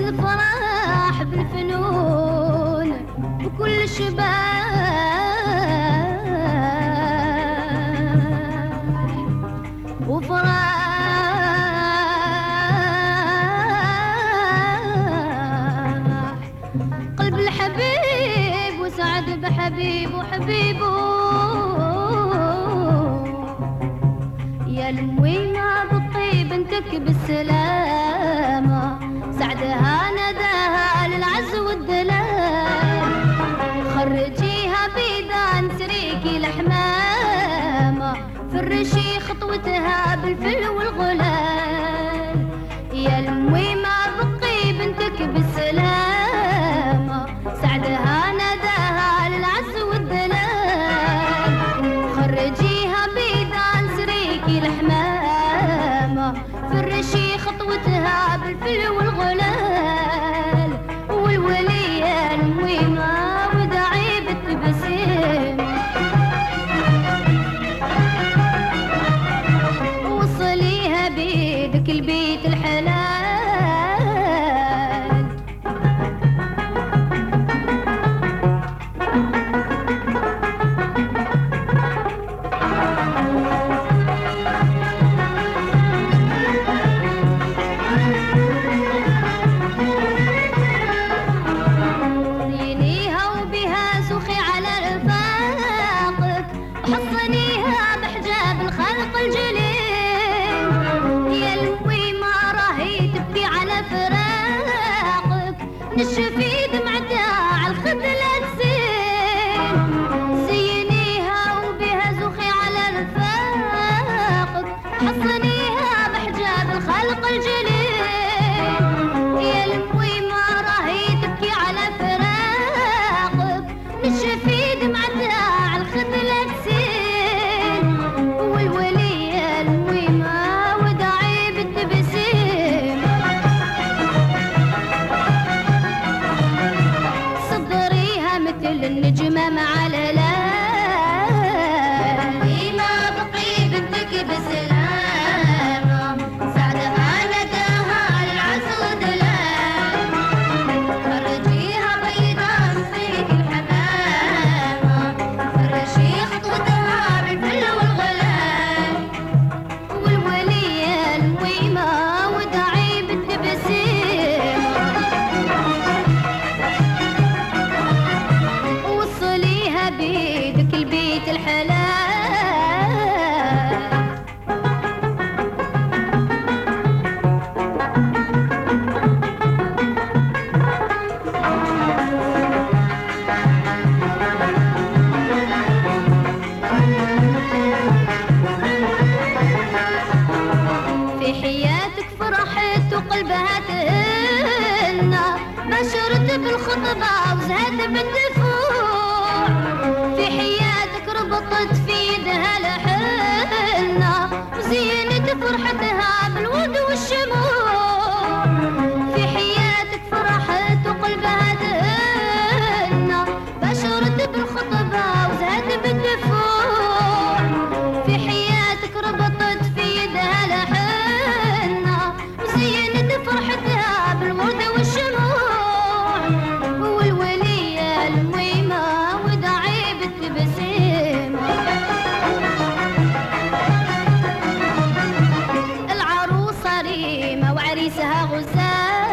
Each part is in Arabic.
الفرح بالفنون وكل شباب. وفرح. قلب الحبيب وسعد بحبيب وحبيبه. يا المويمة بالطيب انتك بالسلام. فرجيها بيدان انسريكي الحمامة فرشي خطوتها بالفل والغلال. يا المي ما بقي بنتك بالسلام 你是非。be عريسها غزال.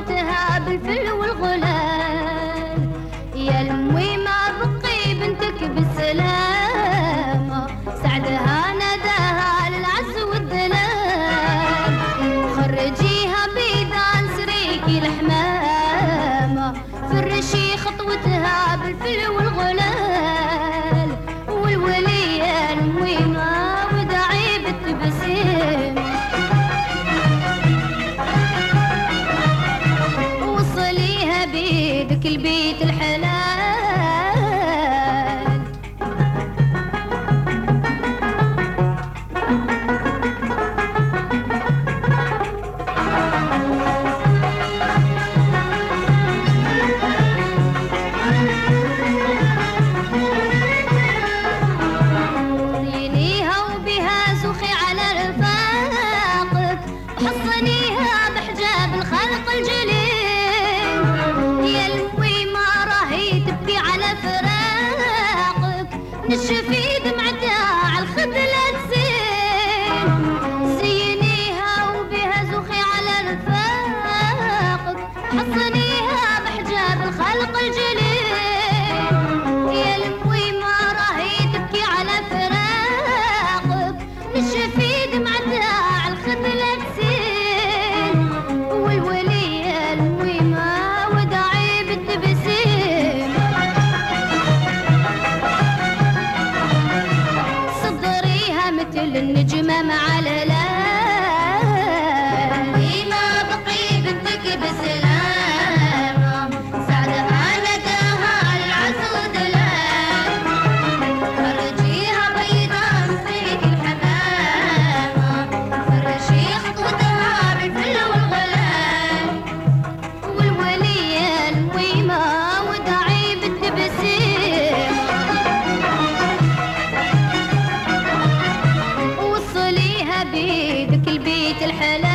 موتها بالفل والغلال. يا المي ما بقي بنتك بالسلام البيت الحلال مع بيدك البيت الحلال.